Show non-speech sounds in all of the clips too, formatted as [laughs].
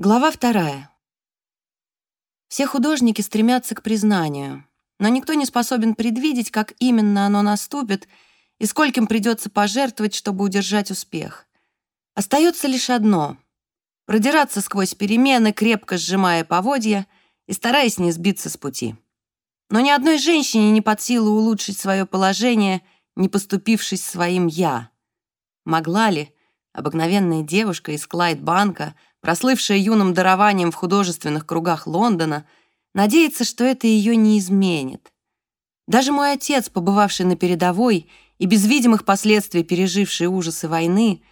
Глава вторая. Все художники стремятся к признанию, но никто не способен предвидеть, как именно оно наступит и скольким придется пожертвовать, чтобы удержать успех. Остается лишь одно — продираться сквозь перемены, крепко сжимая поводья и стараясь не сбиться с пути. Но ни одной женщине не под силу улучшить свое положение, не поступившись своим «я». Могла ли обыкновенная девушка из Клайд-банка — прослывшая юным дарованием в художественных кругах Лондона, надеется, что это ее не изменит. Даже мой отец, побывавший на передовой и без видимых последствий переживший ужасы войны,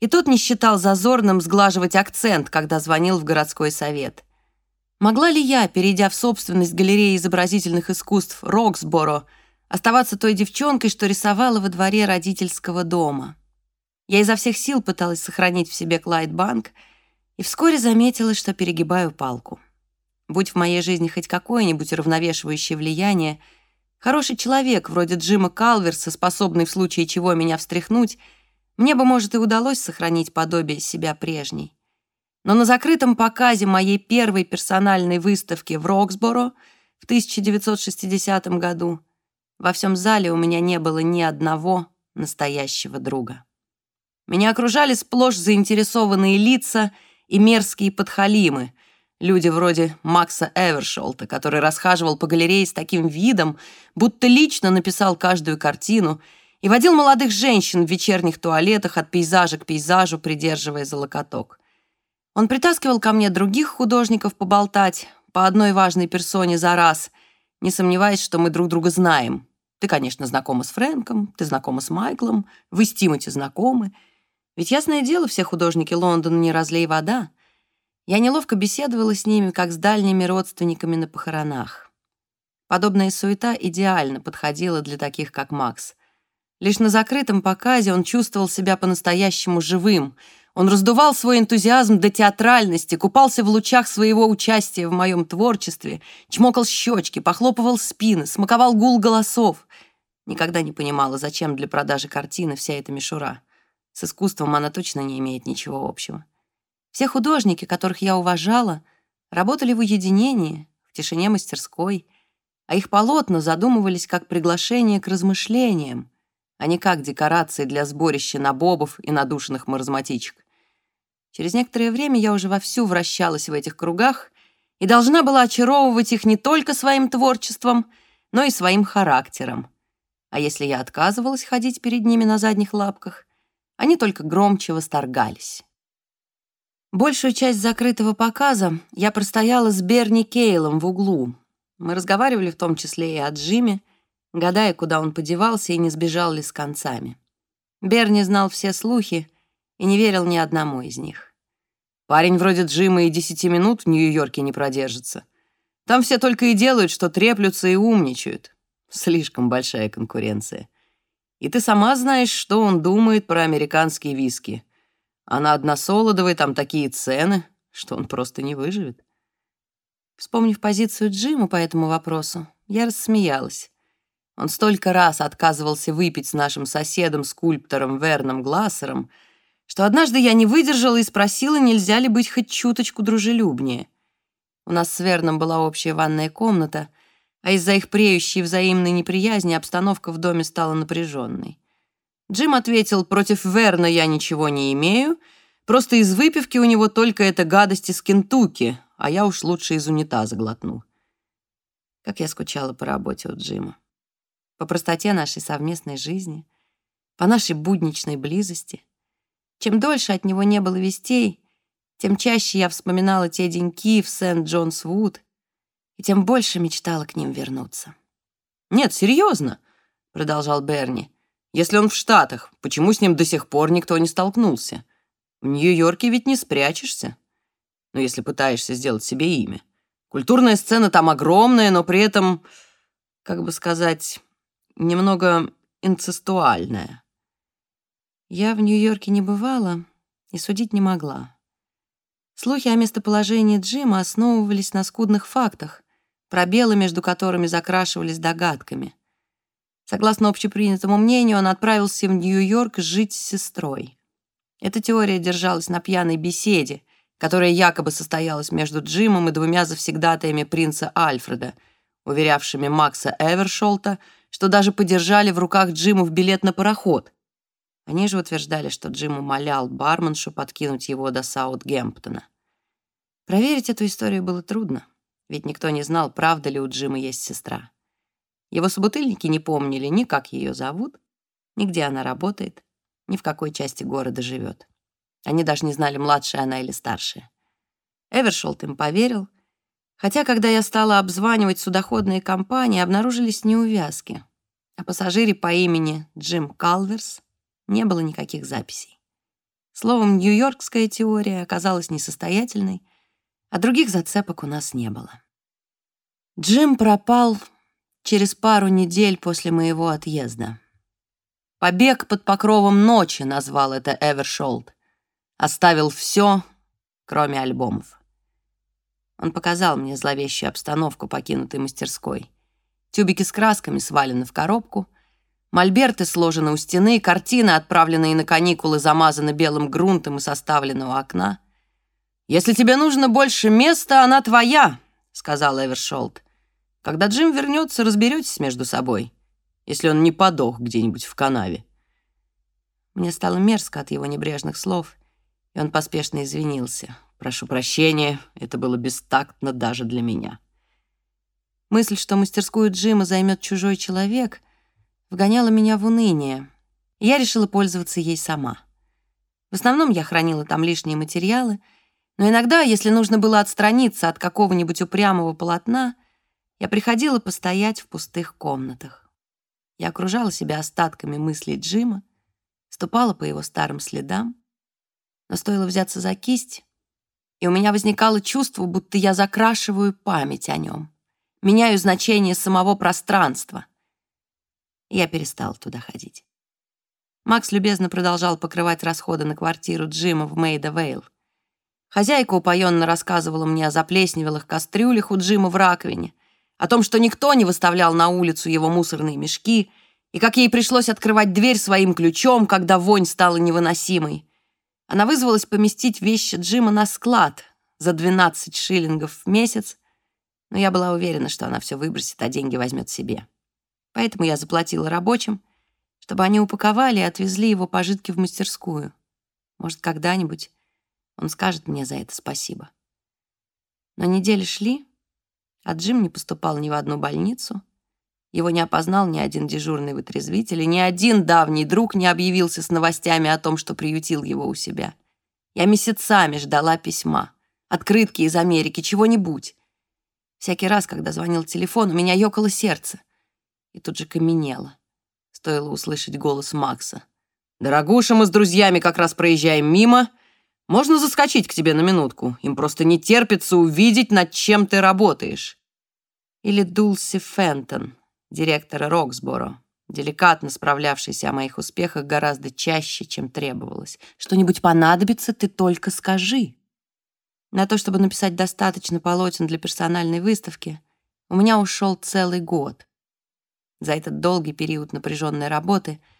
и тот не считал зазорным сглаживать акцент, когда звонил в городской совет. Могла ли я, перейдя в собственность галереи изобразительных искусств Роксборо, оставаться той девчонкой, что рисовала во дворе родительского дома? Я изо всех сил пыталась сохранить в себе Клайд-банк — и вскоре заметила, что перегибаю палку. Будь в моей жизни хоть какое-нибудь уравновешивающее влияние, хороший человек, вроде Джима Калверса, способный в случае чего меня встряхнуть, мне бы, может, и удалось сохранить подобие себя прежней. Но на закрытом показе моей первой персональной выставки в Роксборо в 1960 году во всем зале у меня не было ни одного настоящего друга. Меня окружали сплошь заинтересованные лица — и мерзкие подхалимы, люди вроде Макса Эвершолта, который расхаживал по галерее с таким видом, будто лично написал каждую картину и водил молодых женщин в вечерних туалетах от пейзажа к пейзажу, придерживая за локоток. Он притаскивал ко мне других художников поболтать по одной важной персоне за раз, не сомневаясь, что мы друг друга знаем. Ты, конечно, знакома с Фрэнком, ты знакома с Майклом, вы с Тимоти знакомы — ведь ясное дело, все художники Лондона не разлей вода. Я неловко беседовала с ними, как с дальними родственниками на похоронах. Подобная суета идеально подходила для таких, как Макс. Лишь на закрытом показе он чувствовал себя по-настоящему живым. Он раздувал свой энтузиазм до театральности, купался в лучах своего участия в моем творчестве, чмокал щечки, похлопывал спины, смаковал гул голосов. Никогда не понимала, зачем для продажи картины вся эта мишура. С искусством она точно не имеет ничего общего. Все художники, которых я уважала, работали в уединении, в тишине мастерской, а их полотна задумывались как приглашение к размышлениям, а не как декорации для сборища набобов и надушенных маразматичек. Через некоторое время я уже вовсю вращалась в этих кругах и должна была очаровывать их не только своим творчеством, но и своим характером. А если я отказывалась ходить перед ними на задних лапках — они только громче восторгались. Большую часть закрытого показа я простояла с Берни Кейлом в углу. Мы разговаривали в том числе и о Джиме, гадая, куда он подевался и не сбежал ли с концами. Берни знал все слухи и не верил ни одному из них. Парень вроде Джима и десяти минут в Нью-Йорке не продержится. Там все только и делают, что треплются и умничают. Слишком большая конкуренция. И ты сама знаешь, что он думает про американские виски. А на односолодовой там такие цены, что он просто не выживет. Вспомнив позицию Джима по этому вопросу, я рассмеялась. Он столько раз отказывался выпить с нашим соседом-скульптором Верном Глассером, что однажды я не выдержала и спросила, нельзя ли быть хоть чуточку дружелюбнее. У нас с Верном была общая ванная комната — а из-за их преющей взаимной неприязни обстановка в доме стала напряженной. Джим ответил, против Верна я ничего не имею, просто из выпивки у него только эта гадость из Кентукки, а я уж лучше из унитаза глотну. Как я скучала по работе у Джима. По простоте нашей совместной жизни, по нашей будничной близости. Чем дольше от него не было вестей, тем чаще я вспоминала те деньки в Сент-Джонс-Вуд, тем больше мечтала к ним вернуться. «Нет, серьезно», — продолжал Берни. «Если он в Штатах, почему с ним до сих пор никто не столкнулся? В Нью-Йорке ведь не спрячешься. Ну, если пытаешься сделать себе имя. Культурная сцена там огромная, но при этом, как бы сказать, немного инцестуальная». Я в Нью-Йорке не бывала и судить не могла. Слухи о местоположении Джима основывались на скудных фактах, пробелы между которыми закрашивались догадками. Согласно общепринятому мнению, он отправился в Нью-Йорк жить с сестрой. Эта теория держалась на пьяной беседе, которая якобы состоялась между Джимом и двумя завсегдатаями принца Альфреда, уверявшими Макса Эвершолта, что даже подержали в руках Джиму в билет на пароход. Они же утверждали, что Джим умолял барменшу подкинуть его до Саутгемптона. Проверить эту историю было трудно, ведь никто не знал, правда ли у Джима есть сестра. Его собутыльники не помнили ни как ее зовут, ни где она работает, ни в какой части города живет. Они даже не знали, младшая она или старшая. Эвершолт им поверил, хотя, когда я стала обзванивать судоходные компании, обнаружились неувязки. О пассажире по имени Джим Калверс не было никаких записей. Словом, нью-йоркская теория оказалась несостоятельной, а других зацепок у нас не было. Джим пропал через пару недель после моего отъезда. «Побег под покровом ночи» назвал это Эвершолд. Оставил все, кроме альбомов. Он показал мне зловещую обстановку покинутой мастерской. Тюбики с красками свалены в коробку, мольберты сложены у стены, картины, отправленные на каникулы, замазаны белым грунтом и составлены у окна. «Если тебе нужно больше места, она твоя», — сказал Эвершолд. «Когда Джим вернется, разберетесь между собой, если он не подох где-нибудь в канаве». Мне стало мерзко от его небрежных слов, и он поспешно извинился. «Прошу прощения, это было бестактно даже для меня». Мысль, что мастерскую Джима займет чужой человек, вгоняла меня в уныние, я решила пользоваться ей сама. В основном я хранила там лишние материалы — но иногда, если нужно было отстраниться от какого-нибудь упрямого полотна, я приходила постоять в пустых комнатах. Я окружала себя остатками мыслей Джима, ступала по его старым следам, но стоило взяться за кисть, и у меня возникало чувство, будто я закрашиваю память о нем, меняю значение самого пространства. Я перестала туда ходить. Макс любезно продолжал покрывать расходы на квартиру Джима в Мейда-Вейл. Хозяйка упоенно рассказывала мне о заплесневелых кастрюлях у Джима в раковине, о том, что никто не выставлял на улицу его мусорные мешки, и как ей пришлось открывать дверь своим ключом, когда вонь стала невыносимой. Она вызвалась поместить вещи Джима на склад за 12 шиллингов в месяц, но я была уверена, что она все выбросит, а деньги возьмет себе. Поэтому я заплатила рабочим, чтобы они упаковали и отвезли его пожитки в мастерскую. Может, когда-нибудь он скажет мне за это спасибо. Но недели шли, а Джим не поступал ни в одну больницу. Его не опознал ни один дежурный вытрезвитель, и ни один давний друг не объявился с новостями о том, что приютил его у себя. Я месяцами ждала письма, открытки из Америки, чего-нибудь. Всякий раз, когда звонил телефон, у меня ёкало сердце. И тут же каменело. Стоило услышать голос Макса. «Дорогуша, мы с друзьями как раз проезжаем мимо», можно заскочить к тебе на минутку? Им просто не терпится увидеть, над чем ты работаешь». Или Дулси Фентон, директора Роксборо, деликатно справлявшийся о моих успехах гораздо чаще, чем требовалось. «Что-нибудь понадобится, ты только скажи». На то, чтобы написать достаточно полотен для персональной выставки, у меня ушел целый год. За этот долгий период напряженной работы —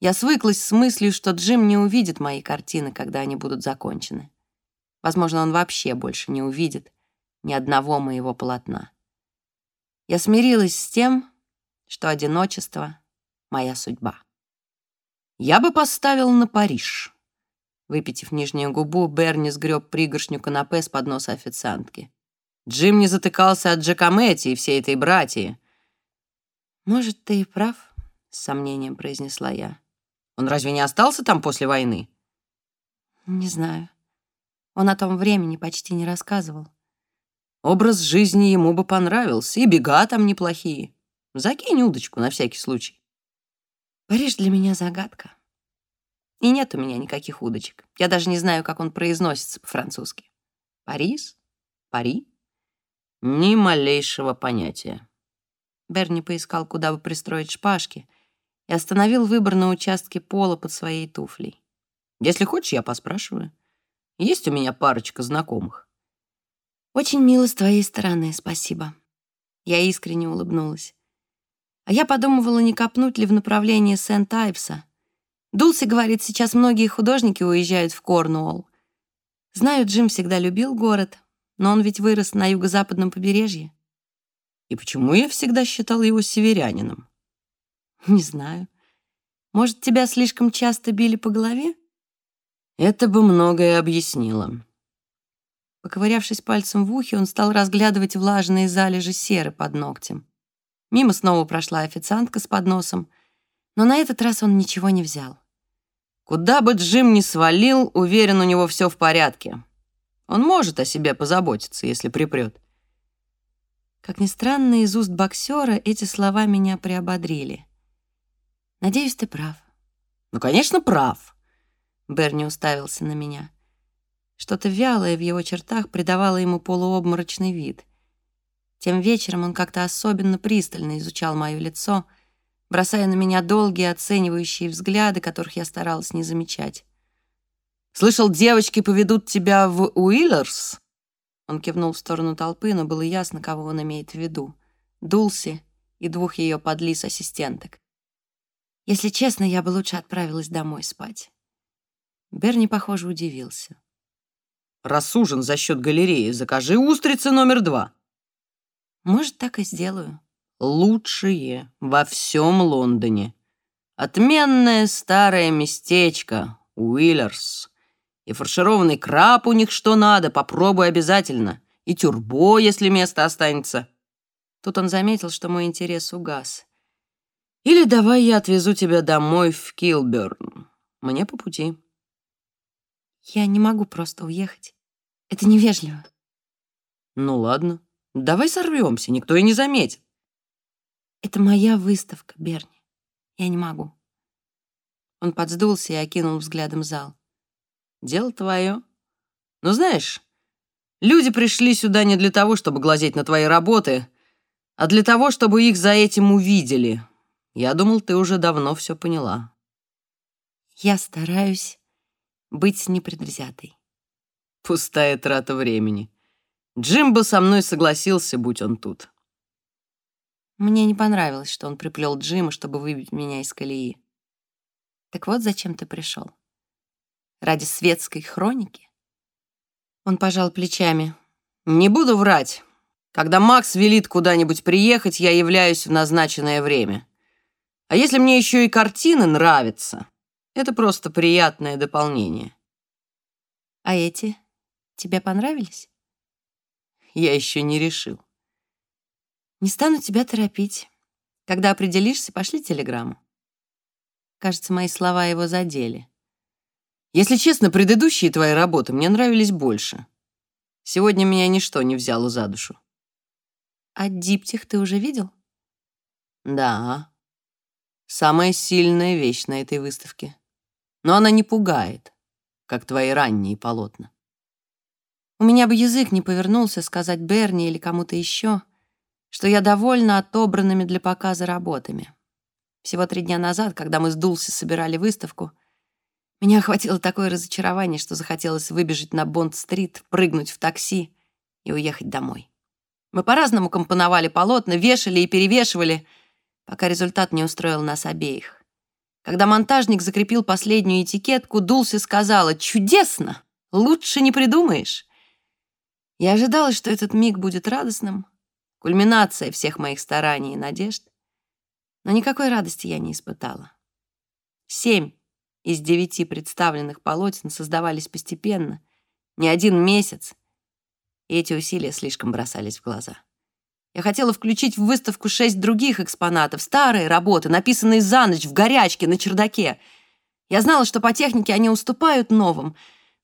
я свыклась с мыслью, что Джим не увидит мои картины, когда они будут закончены. Возможно, он вообще больше не увидит ни одного моего полотна. Я смирилась с тем, что одиночество — моя судьба. Я бы поставил на Париж. Выпитив нижнюю губу, Берни сгреб пригоршню канапе с подноса официантки. Джим не затыкался от Джакометти и всей этой братьи. «Может, ты и прав», — с сомнением произнесла я. Он разве не остался там после войны? Не знаю. Он о том времени почти не рассказывал. Образ жизни ему бы понравился, и бега там неплохие. Закинь удочку на всякий случай. Париж для меня загадка. И нет у меня никаких удочек. Я даже не знаю, как он произносится по-французски. Париж? Пари? Ни малейшего понятия. Берни поискал, куда бы пристроить шпажки — и остановил выбор на участке пола под своей туфлей. «Если хочешь, я поспрашиваю. Есть у меня парочка знакомых». «Очень мило с твоей стороны, спасибо». Я искренне улыбнулась. А я подумывала, не копнуть ли в направлении Сент-Айвса. Дулси говорит, сейчас многие художники уезжают в Корнуолл. Знаю, Джим всегда любил город, но он ведь вырос на юго-западном побережье. И почему я всегда считал его северянином? [laughs] Не знаю. Может, тебя слишком часто били по голове? Это бы многое объяснило. Поковырявшись пальцем в ухе, он стал разглядывать влажные залежи серы под ногтем. Мимо снова прошла официантка с подносом, но на этот раз он ничего не взял. Куда бы Джим ни свалил, уверен, у него все в порядке. Он может о себе позаботиться, если припрет. Как ни странно, из уст боксера эти слова меня приободрили. Надеюсь, ты прав. Ну, конечно, прав. Берни уставился на меня. Что-то вялое в его чертах придавало ему полуобморочный вид. Тем вечером он как-то особенно пристально изучал мое лицо, бросая на меня долгие оценивающие взгляды, которых я старалась не замечать. «Слышал, девочки поведут тебя в Уиллерс?» Он кивнул в сторону толпы, но было ясно, кого он имеет в виду. Дулси и двух ее подлис-ассистенток. Если честно, я бы лучше отправилась домой спать. Берни, похоже, удивился. Рассужен за счет галереи, закажи устрицы номер два. Может, так и сделаю. Лучшие во всем Лондоне. Отменное старое местечко, Уиллерс. И фаршированный краб у них что надо, попробуй обязательно. И тюрбо, если место останется. Тут он заметил, что мой интерес угас. Или давай я отвезу тебя домой в Килберн. Мне по пути. Я не могу просто уехать. Это невежливо. Ну ладно, давай сорвемся, никто и не заметит. Это моя выставка, Берни. Я не могу. Он подсдулся и окинул взглядом зал. Дело твое. Но знаешь, люди пришли сюда не для того, чтобы глазеть на твои работы, а для того, чтобы их за этим увидели. Я думал, ты уже давно все поняла. Я стараюсь быть непредвзятой. Пустая трата времени. Джим бы со мной согласился, будь он тут. Мне не понравилось, что он приплел Джима, чтобы выбить меня из колеи. Так вот, зачем ты пришел? Ради светской хроники? Он пожал плечами. Не буду врать. Когда Макс велит куда-нибудь приехать, я являюсь в назначенное время. А если мне еще и картины нравятся, это просто приятное дополнение. А эти тебе понравились? Я еще не решил. Не стану тебя торопить. Когда определишься, пошли телеграмму. Кажется, мои слова его задели. Если честно, предыдущие твои работы мне нравились больше. Сегодня меня ничто не взяло за душу. А диптих ты уже видел? Да. Самая сильная вещь на этой выставке но она не пугает, как твои ранние полотна. У меня бы язык не повернулся сказать Берни или кому-то еще, что я довольна отобранными для показа работами. Всего три дня назад, когда мы с Дулси собирали выставку, меня охватило такое разочарование, что захотелось выбежать на Бонд-стрит, прыгнуть в такси и уехать домой. Мы по-разному компоновали полотна, вешали и перевешивали, пока результат не устроил нас обеих. Когда монтажник закрепил последнюю этикетку, Дулси сказала «Чудесно! Лучше не придумаешь!» Я ожидала, что этот миг будет радостным, кульминация всех моих стараний и надежд, но никакой радости я не испытала. Семь из девяти представленных полотен создавались постепенно, не один месяц, и эти усилия слишком бросались в глаза. Я хотела включить в выставку шесть других экспонатов, старые работы, написанные за ночь в горячке на чердаке. Я знала, что по технике они уступают новым,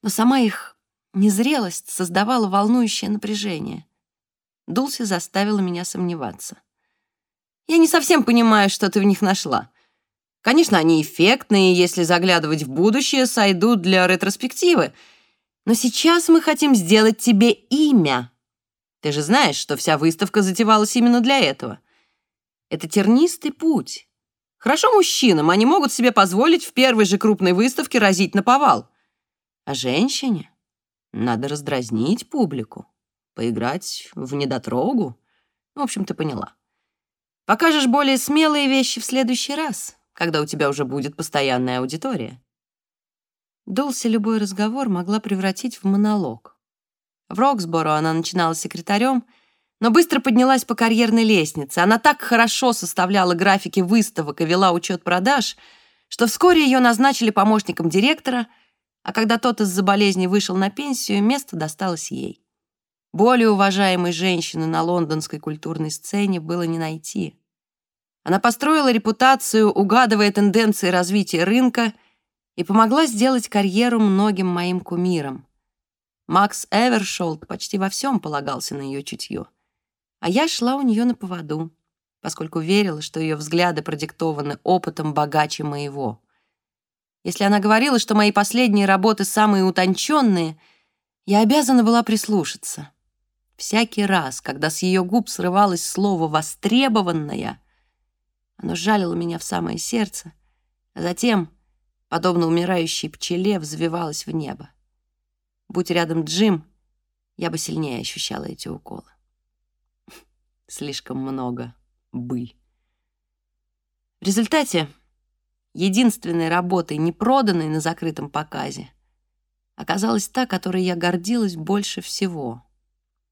но сама их незрелость создавала волнующее напряжение. Дулси заставила меня сомневаться. «Я не совсем понимаю, что ты в них нашла. Конечно, они эффектные, если заглядывать в будущее, сойдут для ретроспективы. Но сейчас мы хотим сделать тебе имя, ты же знаешь, что вся выставка затевалась именно для этого. Это тернистый путь. Хорошо мужчинам, они могут себе позволить в первой же крупной выставке разить на повал. А женщине надо раздразнить публику, поиграть в недотрогу. В общем, ты поняла. Покажешь более смелые вещи в следующий раз, когда у тебя уже будет постоянная аудитория. Дулси любой разговор могла превратить в монолог. В Роксборо она начинала секретарем, но быстро поднялась по карьерной лестнице. Она так хорошо составляла графики выставок и вела учет продаж, что вскоре ее назначили помощником директора, а когда тот из-за болезни вышел на пенсию, место досталось ей. Более уважаемой женщины на лондонской культурной сцене было не найти. Она построила репутацию, угадывая тенденции развития рынка, и помогла сделать карьеру многим моим кумирам. Макс Эвершолд почти во всем полагался на ее чутье. А я шла у нее на поводу, поскольку верила, что ее взгляды продиктованы опытом богаче моего. Если она говорила, что мои последние работы самые утонченные, я обязана была прислушаться. Всякий раз, когда с ее губ срывалось слово «востребованное», оно жалило меня в самое сердце, а затем, подобно умирающей пчеле, взвивалось в небо. Будь рядом Джим, я бы сильнее ощущала эти уколы. [laughs] Слишком много «бы». В результате единственной работой, не проданной на закрытом показе, оказалась та, которой я гордилась больше всего.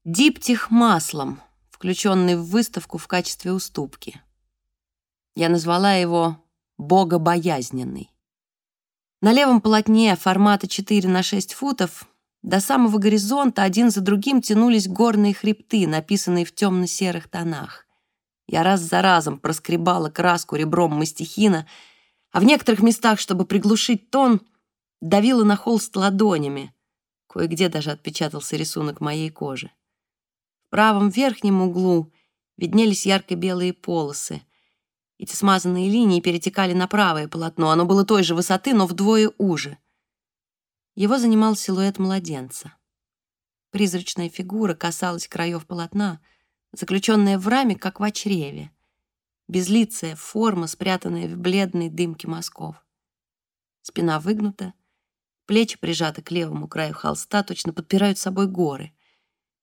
Диптих маслом, включенный в выставку в качестве уступки. Я назвала его «богобоязненный». На левом полотне формата 4 на 6 футов до самого горизонта один за другим тянулись горные хребты, написанные в темно-серых тонах. Я раз за разом проскребала краску ребром мастихина, а в некоторых местах, чтобы приглушить тон, давила на холст ладонями. Кое-где даже отпечатался рисунок моей кожи. В правом верхнем углу виднелись ярко-белые полосы — эти смазанные линии перетекали на правое полотно. Оно было той же высоты, но вдвое уже. Его занимал силуэт младенца. Призрачная фигура касалась краев полотна, заключенная в раме, как в чреве. Безлицая форма, спрятанная в бледной дымке мазков. Спина выгнута, плечи прижаты к левому краю холста, точно подпирают собой горы.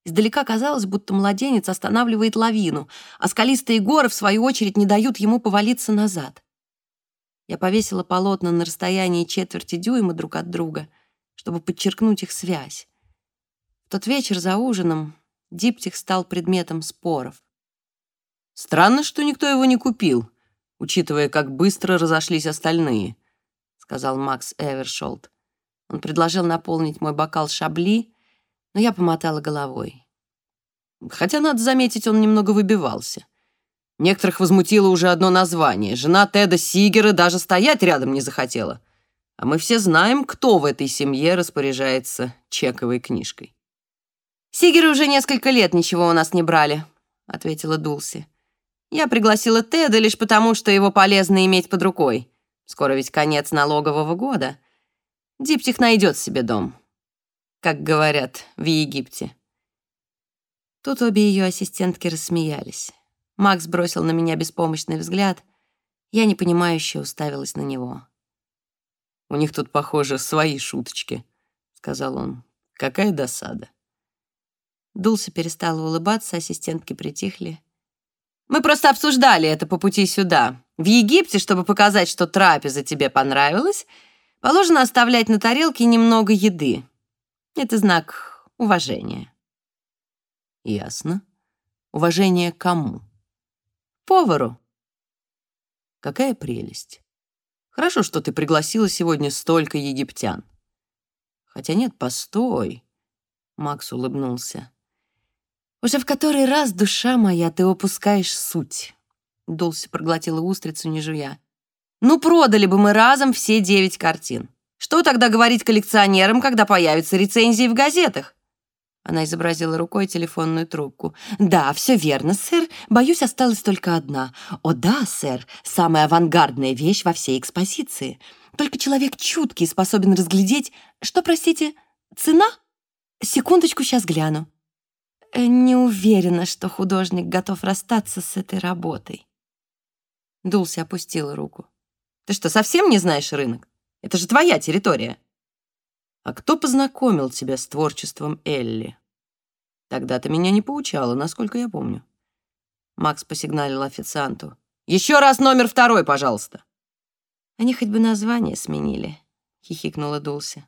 Издалека казалось, будто младенец останавливает лавину, а скалистые горы, в свою очередь, не дают ему повалиться назад. Я повесила полотна на расстоянии четверти дюйма друг от друга, чтобы подчеркнуть их связь. В тот вечер за ужином диптих стал предметом споров. «Странно, что никто его не купил, учитывая, как быстро разошлись остальные», сказал Макс Эвершолд. Он предложил наполнить мой бокал шабли, но я помотала головой. Хотя, надо заметить, он немного выбивался. Некоторых возмутило уже одно название. Жена Теда Сигера даже стоять рядом не захотела. А мы все знаем, кто в этой семье распоряжается чековой книжкой. «Сигеры уже несколько лет ничего у нас не брали», — ответила Дулси. «Я пригласила Теда лишь потому, что его полезно иметь под рукой. Скоро ведь конец налогового года. Диптих найдет себе дом как говорят в Египте. Тут обе ее ассистентки рассмеялись. Макс бросил на меня беспомощный взгляд. Я непонимающе уставилась на него. «У них тут, похоже, свои шуточки», — сказал он. «Какая досада». Дулса перестала улыбаться, ассистентки притихли. «Мы просто обсуждали это по пути сюда. В Египте, чтобы показать, что трапеза тебе понравилась, положено оставлять на тарелке немного еды. Это знак уважения. Ясно. Уважение кому? Повару. Какая прелесть. Хорошо, что ты пригласила сегодня столько египтян. Хотя нет, постой. Макс улыбнулся. Уже в который раз, душа моя, ты упускаешь суть. Дулси проглотила устрицу, не жуя. Ну, продали бы мы разом все девять картин. Что тогда говорить коллекционерам, когда появятся рецензии в газетах?» Она изобразила рукой телефонную трубку. «Да, все верно, сэр. Боюсь, осталась только одна. О да, сэр, самая авангардная вещь во всей экспозиции. Только человек чуткий способен разглядеть... Что, простите, цена? Секундочку, сейчас гляну. Э, не уверена, что художник готов расстаться с этой работой». Дулси опустила руку. «Ты что, совсем не знаешь рынок? Это же твоя территория. А кто познакомил тебя с творчеством Элли? Тогда ты меня не поучала, насколько я помню. Макс посигналил официанту. «Еще раз номер второй, пожалуйста!» Они хоть бы название сменили. — хихикнула Дулси.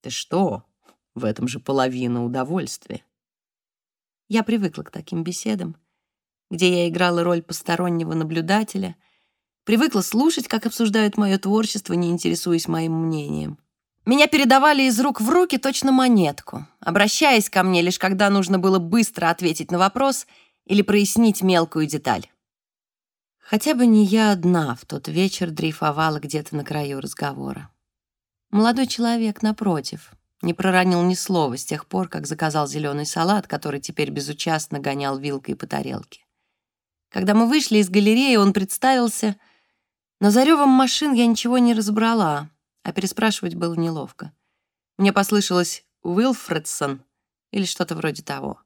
«Ты что? В этом же половина удовольствия». Я привыкла к таким беседам, где я играла роль постороннего наблюдателя, привыкла слушать, как обсуждают мое творчество, не интересуясь моим мнением. Меня передавали из рук в руки точно монетку, обращаясь ко мне лишь когда нужно было быстро ответить на вопрос или прояснить мелкую деталь. Хотя бы не я одна в тот вечер дрейфовала где-то на краю разговора. Молодой человек, напротив, не проронил ни слова с тех пор, как заказал зеленый салат, который теперь безучастно гонял вилкой по тарелке. Когда мы вышли из галереи, он представился, но за ревом машин я ничего не разобрала — а переспрашивать было неловко. Мне послышалось «Уилфредсон» или что-то вроде того.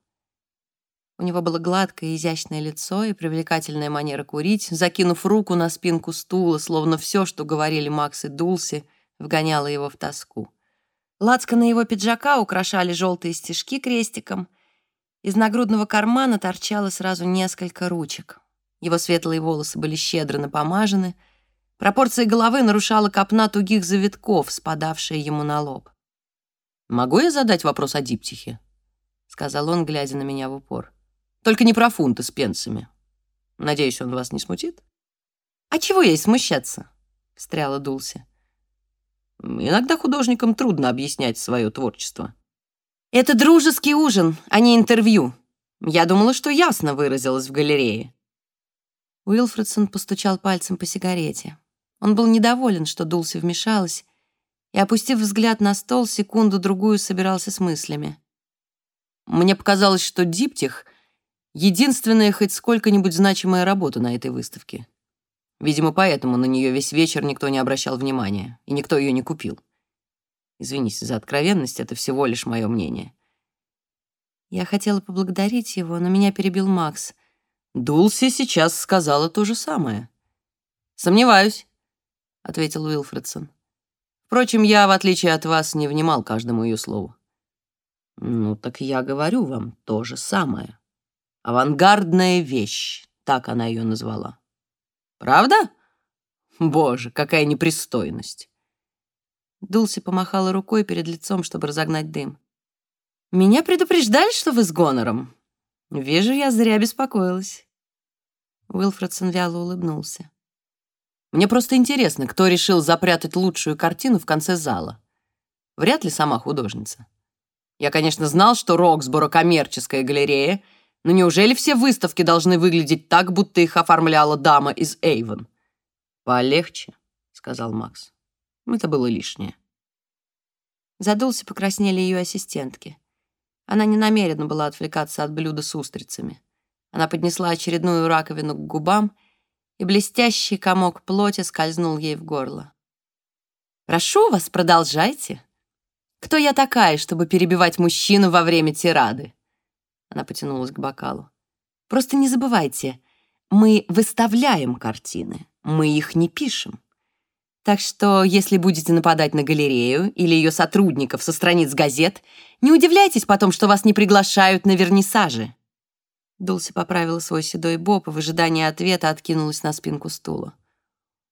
У него было гладкое изящное лицо и привлекательная манера курить, закинув руку на спинку стула, словно все, что говорили Макс и Дулси, вгоняло его в тоску. Лацко на его пиджака украшали желтые стежки крестиком. Из нагрудного кармана торчало сразу несколько ручек. Его светлые волосы были щедро напомажены — Пропорции головы нарушала копна тугих завитков, спадавшая ему на лоб. «Могу я задать вопрос о диптихе?» — сказал он, глядя на меня в упор. «Только не про фунты с пенсами. Надеюсь, он вас не смутит?» «А чего ей смущаться?» — встряла Дулси. «Иногда художникам трудно объяснять свое творчество». «Это дружеский ужин, а не интервью. Я думала, что ясно выразилась в галерее». Уилфредсон постучал пальцем по сигарете. Он был недоволен, что Дулси вмешалась, и, опустив взгляд на стол, секунду-другую собирался с мыслями. Мне показалось, что диптих — единственная хоть сколько-нибудь значимая работа на этой выставке. Видимо, поэтому на нее весь вечер никто не обращал внимания, и никто ее не купил. Извините за откровенность, это всего лишь мое мнение. Я хотела поблагодарить его, но меня перебил Макс. Дулси сейчас сказала то же самое. Сомневаюсь ответил Уилфредсон. Впрочем, я, в отличие от вас, не внимал каждому ее слову. Ну, так я говорю вам то же самое. Авангардная вещь, так она ее назвала. Правда? Боже, какая непристойность. Дулси помахала рукой перед лицом, чтобы разогнать дым. «Меня предупреждали, что вы с гонором. Вижу, я зря беспокоилась». Уилфредсон вяло улыбнулся. Мне просто интересно, кто решил запрятать лучшую картину в конце зала. Вряд ли сама художница. Я, конечно, знал, что Роксборо — коммерческая галерея, но неужели все выставки должны выглядеть так, будто их оформляла дама из Эйвен? «Полегче», — сказал Макс. Это было лишнее. Задулся, покраснели ее ассистентки. Она не намерена была отвлекаться от блюда с устрицами. Она поднесла очередную раковину к губам — и блестящий комок плоти скользнул ей в горло. «Прошу вас, продолжайте. Кто я такая, чтобы перебивать мужчину во время тирады?» Она потянулась к бокалу. «Просто не забывайте, мы выставляем картины, мы их не пишем. Так что, если будете нападать на галерею или ее сотрудников со страниц газет, не удивляйтесь потом, что вас не приглашают на вернисажи. Дулси поправила свой седой боб и в ожидании ответа откинулась на спинку стула.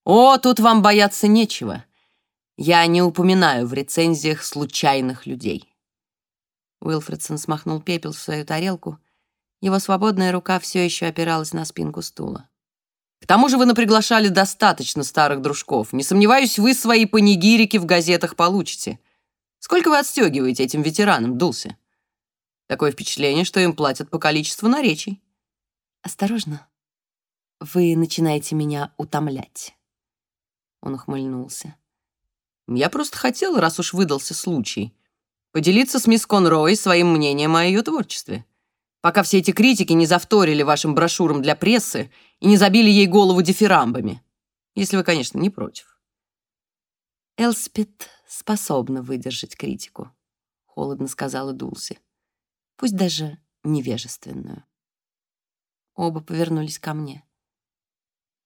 «О, тут вам бояться нечего. Я не упоминаю в рецензиях случайных людей». Уилфредсон смахнул пепел в свою тарелку. Его свободная рука все еще опиралась на спинку стула. «К тому же вы наприглашали достаточно старых дружков. Не сомневаюсь, вы свои панигирики в газетах получите. Сколько вы отстегиваете этим ветеранам, Дулси?» Такое впечатление, что им платят по количеству наречий. «Осторожно. Вы начинаете меня утомлять». Он ухмыльнулся. «Я просто хотел, раз уж выдался случай, поделиться с мисс Конрой своим мнением о ее творчестве. Пока все эти критики не завторили вашим брошюрам для прессы и не забили ей голову дифирамбами. Если вы, конечно, не против». «Элспет способна выдержать критику», — холодно сказала Дулси пусть даже невежественную. Оба повернулись ко мне.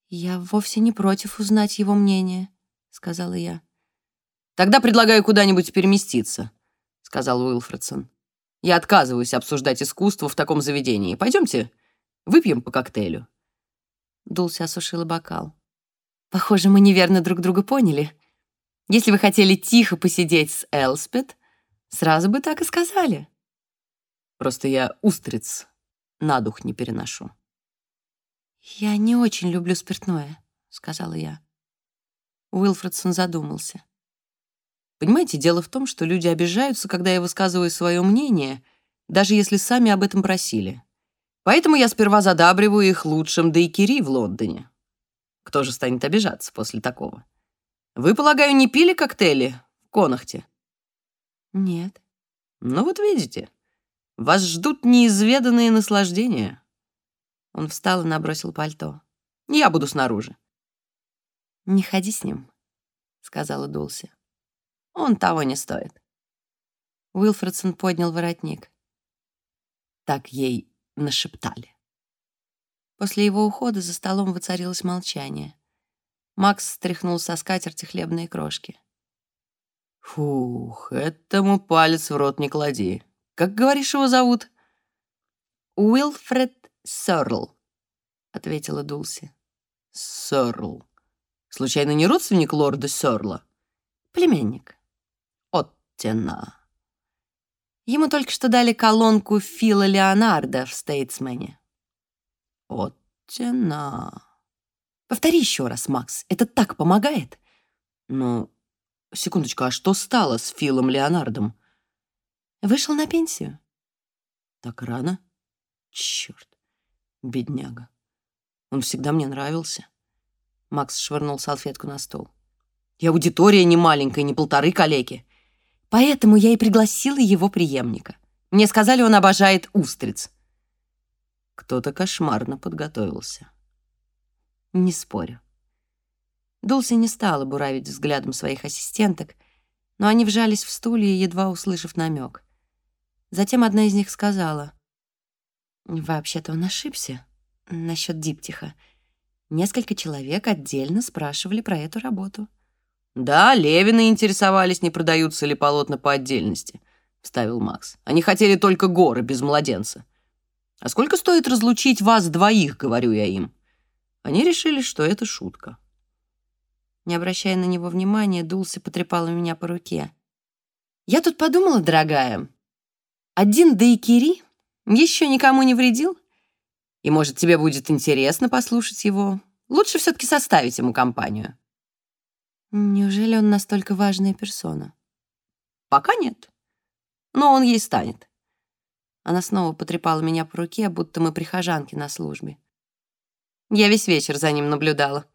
«Я вовсе не против узнать его мнение», — сказала я. «Тогда предлагаю куда-нибудь переместиться», — сказал Уилфредсон. «Я отказываюсь обсуждать искусство в таком заведении. Пойдемте, выпьем по коктейлю». Дулси осушила бокал. «Похоже, мы неверно друг друга поняли. Если вы хотели тихо посидеть с Элспет, сразу бы так и сказали. Просто я устриц на дух не переношу. «Я не очень люблю спиртное», — сказала я. Уилфредсон задумался. Понимаете, дело в том, что люди обижаются, когда я высказываю свое мнение, даже если сами об этом просили. Поэтому я сперва задабриваю их лучшим дейкери в Лондоне. Кто же станет обижаться после такого? Вы, полагаю, не пили коктейли в Конахте? Нет. Ну вот видите, вас ждут неизведанные наслаждения. Он встал и набросил пальто. Я буду снаружи. «Не ходи с ним», — сказала Дулси. «Он того не стоит». Уилфредсон поднял воротник. Так ей нашептали. После его ухода за столом воцарилось молчание. Макс стряхнул со скатерти хлебные крошки. «Фух, этому палец в рот не клади. Как, говоришь, его зовут?» «Уилфред Сёрл», — ответила Дулси. «Сёрл. Случайно не родственник лорда Сёрла?» «Племянник». «Оттена». Ему только что дали колонку Фила Леонардо в «Стейтсмене». «Оттена». Повтори еще раз, Макс. Это так помогает? Ну, секундочку, а что стало с Филом Леонардом? Вышел на пенсию. Так рано? Черт, бедняга. Он всегда мне нравился. Макс швырнул салфетку на стол. И аудитория не маленькая, не полторы калеки. Поэтому я и пригласила его преемника. Мне сказали, он обожает устриц. Кто-то кошмарно подготовился. Не спорю. Дулси не стала буравить взглядом своих ассистенток, но они вжались в стулья, едва услышав намек. Затем одна из них сказала. «Вообще-то он ошибся насчет диптиха. Несколько человек отдельно спрашивали про эту работу». «Да, Левины интересовались, не продаются ли полотна по отдельности», — вставил Макс. «Они хотели только горы без младенца. А сколько стоит разлучить вас двоих, говорю я им?» Они решили, что это шутка. Не обращая на него внимания, Дулси потрепала меня по руке. «Я тут подумала, дорогая, один Дейкири еще никому не вредил, и, может, тебе будет интересно послушать его. Лучше все-таки составить ему компанию». «Неужели он настолько важная персона?» «Пока нет, но он ей станет». Она снова потрепала меня по руке, будто мы прихожанки на службе. Я весь вечер за ним наблюдала.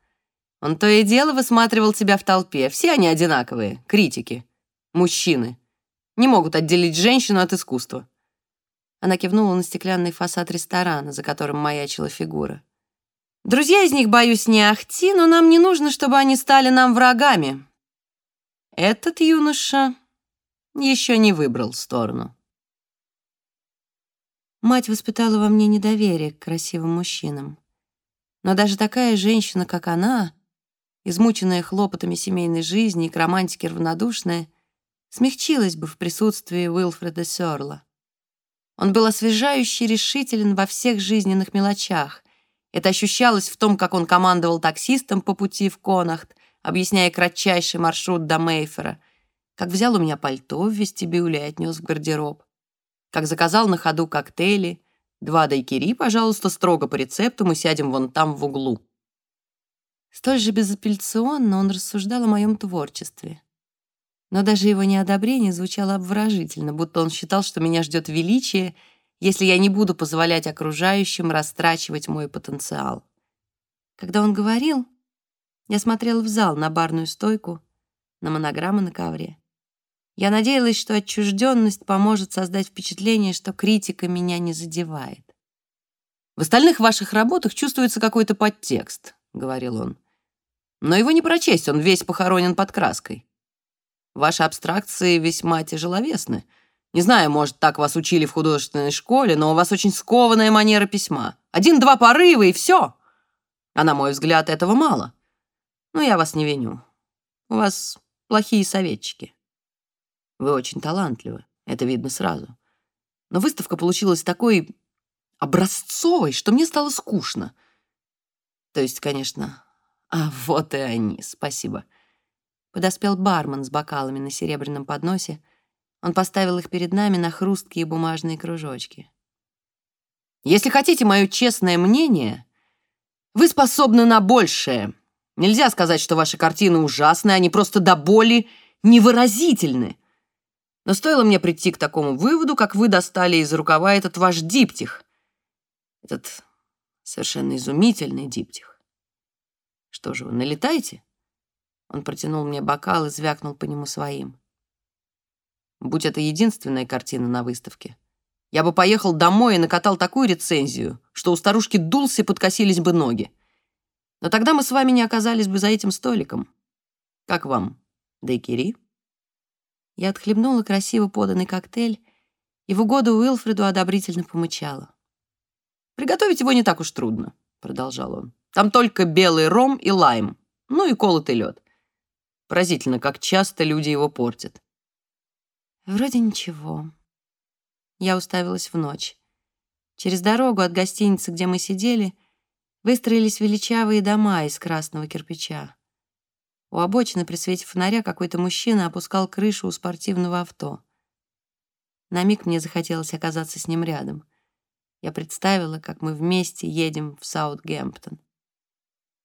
Он то и дело высматривал тебя в толпе. Все они одинаковые, критики, мужчины не могут отделить женщину от искусства. Она кивнула на стеклянный фасад ресторана, за которым маячила фигура. Друзья из них, боюсь, не ахти, но нам не нужно, чтобы они стали нам врагами. Этот юноша еще не выбрал сторону. Мать воспитала во мне недоверие к красивым мужчинам. Но даже такая женщина, как она, измученная хлопотами семейной жизни и к романтике равнодушная, смягчилась бы в присутствии Уилфреда Сёрла. Он был освежающе решителен во всех жизненных мелочах. Это ощущалось в том, как он командовал таксистом по пути в Конахт, объясняя кратчайший маршрут до Мейфера, как взял у меня пальто в вестибюле и отнес в гардероб, как заказал на ходу коктейли, два дайкири, пожалуйста, строго по рецепту, мы сядем вон там в углу. Столь же безапелляционно он рассуждал о моем творчестве но даже его неодобрение звучало обворожительно, будто он считал, что меня ждет величие, если я не буду позволять окружающим растрачивать мой потенциал. Когда он говорил, я смотрела в зал на барную стойку, на монограммы на ковре. Я надеялась, что отчужденность поможет создать впечатление, что критика меня не задевает. «В остальных ваших работах чувствуется какой-то подтекст», — говорил он. «Но его не прочесть, он весь похоронен под краской. Ваши абстракции весьма тяжеловесны. Не знаю, может, так вас учили в художественной школе, но у вас очень скованная манера письма. Один-два порыва, и все. А на мой взгляд, этого мало. Но я вас не виню. У вас плохие советчики. Вы очень талантливы, это видно сразу. Но выставка получилась такой образцовой, что мне стало скучно. То есть, конечно... А вот и они, спасибо. Подоспел бармен с бокалами на серебряном подносе. Он поставил их перед нами на хрусткие бумажные кружочки. «Если хотите мое честное мнение, вы способны на большее. Нельзя сказать, что ваши картины ужасны, они просто до боли невыразительны. Но стоило мне прийти к такому выводу, как вы достали из рукава этот ваш диптих. Этот совершенно изумительный диптих. Что же вы, налетаете?» Он протянул мне бокал и звякнул по нему своим. Будь это единственная картина на выставке, я бы поехал домой и накатал такую рецензию, что у старушки Дулси подкосились бы ноги. Но тогда мы с вами не оказались бы за этим столиком. Как вам, Дейкири? Я отхлебнула красиво поданный коктейль и в угоду Уилфреду одобрительно помычала. «Приготовить его не так уж трудно», — продолжал он. «Там только белый ром и лайм, ну и колотый лед. Поразительно, как часто люди его портят. Вроде ничего. Я уставилась в ночь. Через дорогу от гостиницы, где мы сидели, выстроились величавые дома из красного кирпича. У обочины при свете фонаря какой-то мужчина опускал крышу у спортивного авто. На миг мне захотелось оказаться с ним рядом. Я представила, как мы вместе едем в Саутгемптон.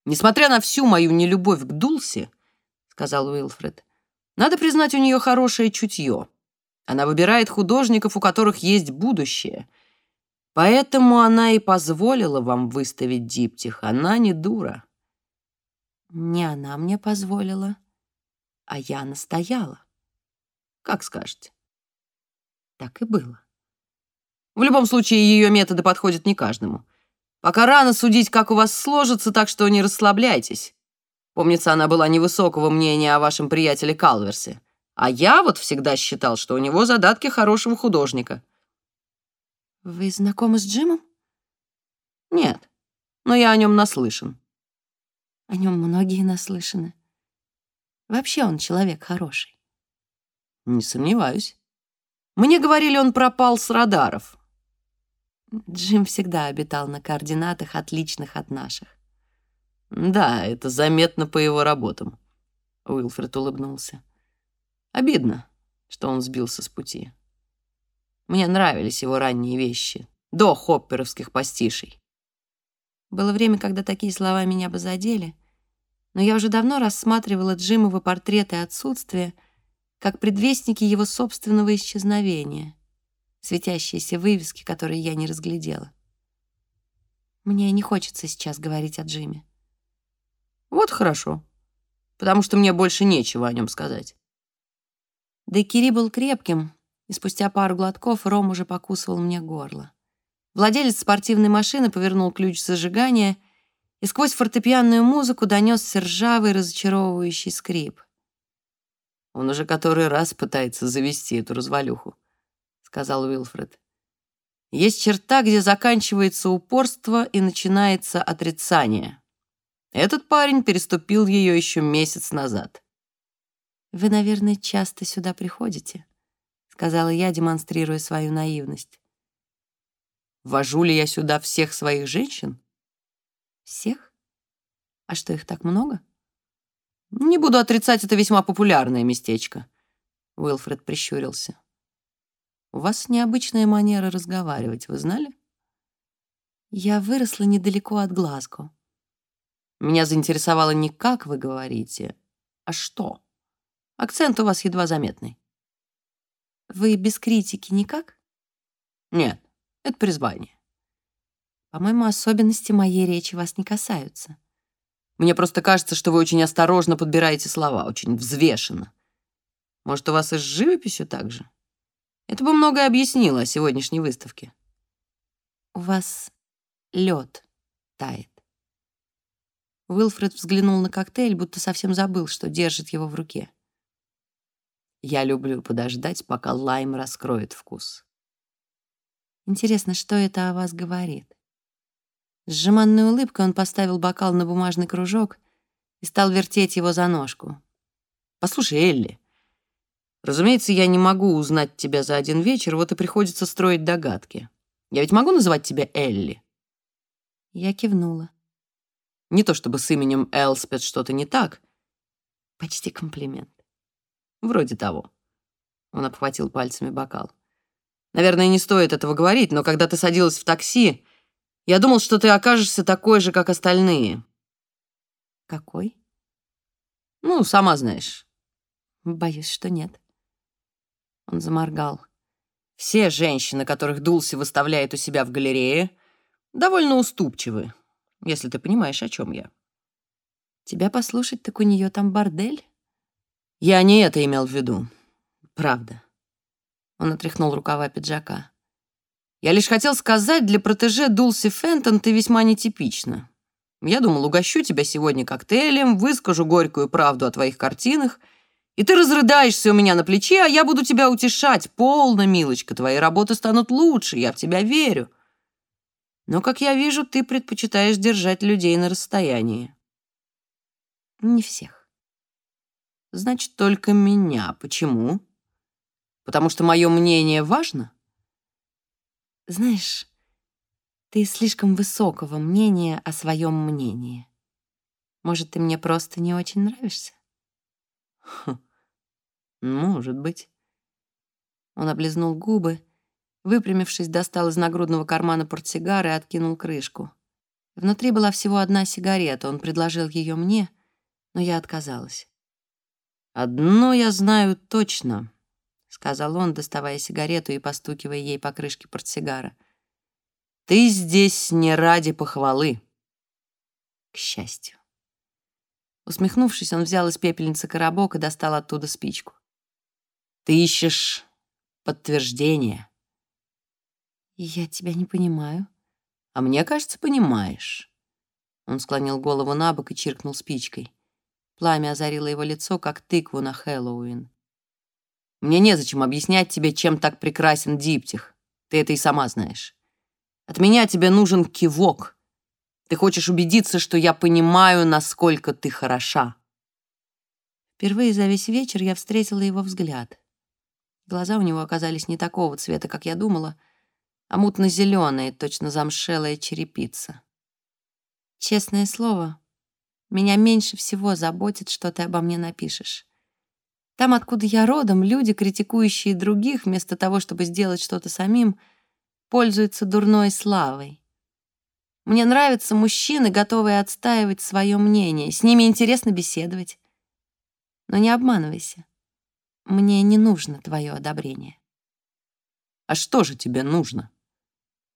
Несмотря на всю мою нелюбовь к Дулси, сказал Уилфред. «Надо признать, у нее хорошее чутье. Она выбирает художников, у которых есть будущее. Поэтому она и позволила вам выставить диптих. Она не дура». «Не она мне позволила, а я настояла». «Как скажете». Так и было. В любом случае, ее методы подходят не каждому. Пока рано судить, как у вас сложится, так что не расслабляйтесь. Помнится, она была невысокого мнения о вашем приятеле Калверсе. А я вот всегда считал, что у него задатки хорошего художника. Вы знакомы с Джимом? Нет, но я о нем наслышан. О нем многие наслышаны. Вообще он человек хороший. Не сомневаюсь. Мне говорили, он пропал с радаров. Джим всегда обитал на координатах, отличных от наших. Да, это заметно по его работам. Уилфред улыбнулся. Обидно, что он сбился с пути. Мне нравились его ранние вещи, до хопперовских пастишей. Было время, когда такие слова меня бы задели, но я уже давно рассматривала Джимовы портреты отсутствия как предвестники его собственного исчезновения, светящиеся вывески, которые я не разглядела. Мне не хочется сейчас говорить о Джиме. Вот хорошо, потому что мне больше нечего о нем сказать. Да Кири был крепким, и спустя пару глотков Ром уже покусывал мне горло. Владелец спортивной машины повернул ключ зажигания, и сквозь фортепианную музыку донесся ржавый разочаровывающий скрип. «Он уже который раз пытается завести эту развалюху», — сказал Уилфред. «Есть черта, где заканчивается упорство и начинается отрицание. Этот парень переступил ее еще месяц назад. «Вы, наверное, часто сюда приходите», — сказала я, демонстрируя свою наивность. «Вожу ли я сюда всех своих женщин?» «Всех? А что, их так много?» «Не буду отрицать, это весьма популярное местечко», — Уилфред прищурился. «У вас необычная манера разговаривать, вы знали?» «Я выросла недалеко от Глазго», меня заинтересовало не как вы говорите, а что. Акцент у вас едва заметный. Вы без критики никак? Нет, это призвание. По-моему, особенности моей речи вас не касаются. Мне просто кажется, что вы очень осторожно подбираете слова, очень взвешенно. Может, у вас и с живописью так же? Это бы многое объяснило о сегодняшней выставке. У вас лед тает. Уилфред взглянул на коктейль, будто совсем забыл, что держит его в руке. Я люблю подождать, пока лайм раскроет вкус. Интересно, что это о вас говорит? С жеманной улыбкой он поставил бокал на бумажный кружок и стал вертеть его за ножку. «Послушай, Элли, разумеется, я не могу узнать тебя за один вечер, вот и приходится строить догадки. Я ведь могу называть тебя Элли?» Я кивнула. Не то чтобы с именем Элспет что-то не так. Почти комплимент. Вроде того. Он обхватил пальцами бокал. Наверное, не стоит этого говорить, но когда ты садилась в такси, я думал, что ты окажешься такой же, как остальные. Какой? Ну, сама знаешь. Боюсь, что нет. Он заморгал. Все женщины, которых Дулси выставляет у себя в галерее, довольно уступчивы, если ты понимаешь, о чем я. Тебя послушать, так у нее там бордель? Я не это имел в виду. Правда. Он отряхнул рукава пиджака. Я лишь хотел сказать, для протеже Дулси Фентон ты весьма нетипична. Я думал, угощу тебя сегодня коктейлем, выскажу горькую правду о твоих картинах, и ты разрыдаешься у меня на плече, а я буду тебя утешать. Полно, милочка, твои работы станут лучше, я в тебя верю. Но, как я вижу, ты предпочитаешь держать людей на расстоянии. Не всех. Значит, только меня. Почему? Потому что мое мнение важно? Знаешь, ты слишком высокого мнения о своем мнении. Может, ты мне просто не очень нравишься? Хм, может быть. Он облизнул губы, выпрямившись, достал из нагрудного кармана портсигар и откинул крышку. Внутри была всего одна сигарета, он предложил ее мне, но я отказалась. «Одно я знаю точно», — сказал он, доставая сигарету и постукивая ей по крышке портсигара — ты здесь не ради похвалы. К счастью. Усмехнувшись, он взял из пепельницы коробок и достал оттуда спичку. Ты ищешь подтверждение. Я тебя не понимаю. А мне кажется, понимаешь. Он склонил голову на бок и чиркнул спичкой. Пламя озарило его лицо, как тыкву на Хэллоуин. Мне незачем объяснять тебе, чем так прекрасен диптих. Ты это и сама знаешь. От меня тебе нужен кивок. Ты хочешь убедиться, что я понимаю, насколько ты хороша. Впервые за весь вечер я встретила его взгляд. Глаза у него оказались не такого цвета, как я думала, а мутно-зеленые, точно замшелая черепица. Честное слово, меня меньше всего заботит, что ты обо мне напишешь. Там, откуда я родом, люди, критикующие других, вместо того, чтобы сделать что-то самим — пользуется дурной славой. Мне нравятся мужчины, готовые отстаивать свое мнение. С ними интересно беседовать. Но не обманывайся. Мне не нужно твое одобрение. А что же тебе нужно?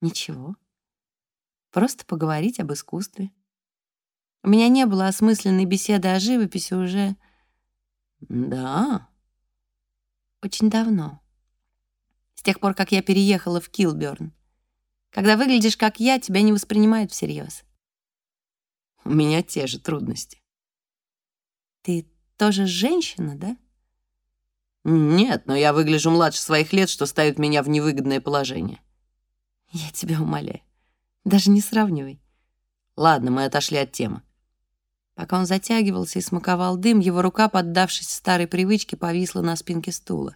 Ничего. Просто поговорить об искусстве. У меня не было осмысленной беседы о живописи уже... Да? Очень давно с тех пор, как я переехала в Килберн. Когда выглядишь как я, тебя не воспринимают всерьез. У меня те же трудности. Ты тоже женщина, да? Нет, но я выгляжу младше своих лет, что ставит меня в невыгодное положение. Я тебя умоляю. Даже не сравнивай. Ладно, мы отошли от темы. Пока он затягивался и смаковал дым, его рука, поддавшись старой привычке, повисла на спинке стула.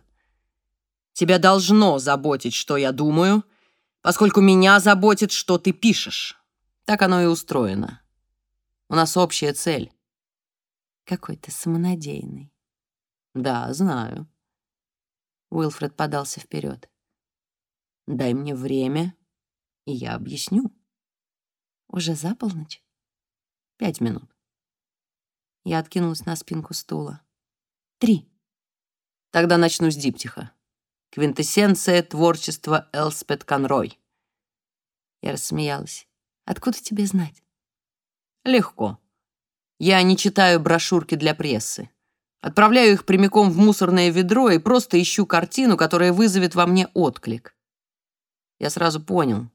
Тебя должно заботить, что я думаю, поскольку меня заботит, что ты пишешь. Так оно и устроено. У нас общая цель. Какой ты самонадеянный. Да, знаю. Уилфред подался вперед. Дай мне время, и я объясню. Уже за полночь? Пять минут. Я откинулась на спинку стула. Три. Тогда начну с диптиха. Квинтэссенция творчества Элспет Конрой. Я рассмеялась. Откуда тебе знать? Легко. Я не читаю брошюрки для прессы. Отправляю их прямиком в мусорное ведро и просто ищу картину, которая вызовет во мне отклик. Я сразу понял,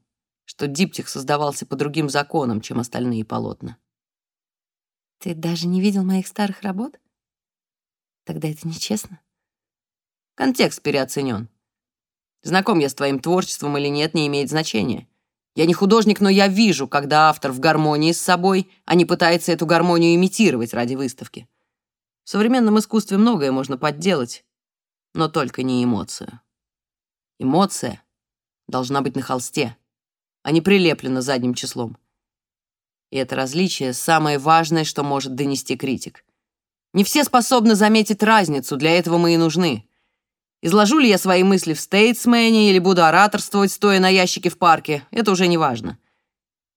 что диптих создавался по другим законам, чем остальные полотна. Ты даже не видел моих старых работ? Тогда это нечестно. Контекст переоценен. Знаком я с твоим творчеством или нет, не имеет значения. Я не художник, но я вижу, когда автор в гармонии с собой, а не пытается эту гармонию имитировать ради выставки. В современном искусстве многое можно подделать, но только не эмоцию. Эмоция должна быть на холсте, а не прилеплена задним числом. И это различие — самое важное, что может донести критик. Не все способны заметить разницу, для этого мы и нужны. Изложу ли я свои мысли в стейтсмене или буду ораторствовать, стоя на ящике в парке, это уже не важно.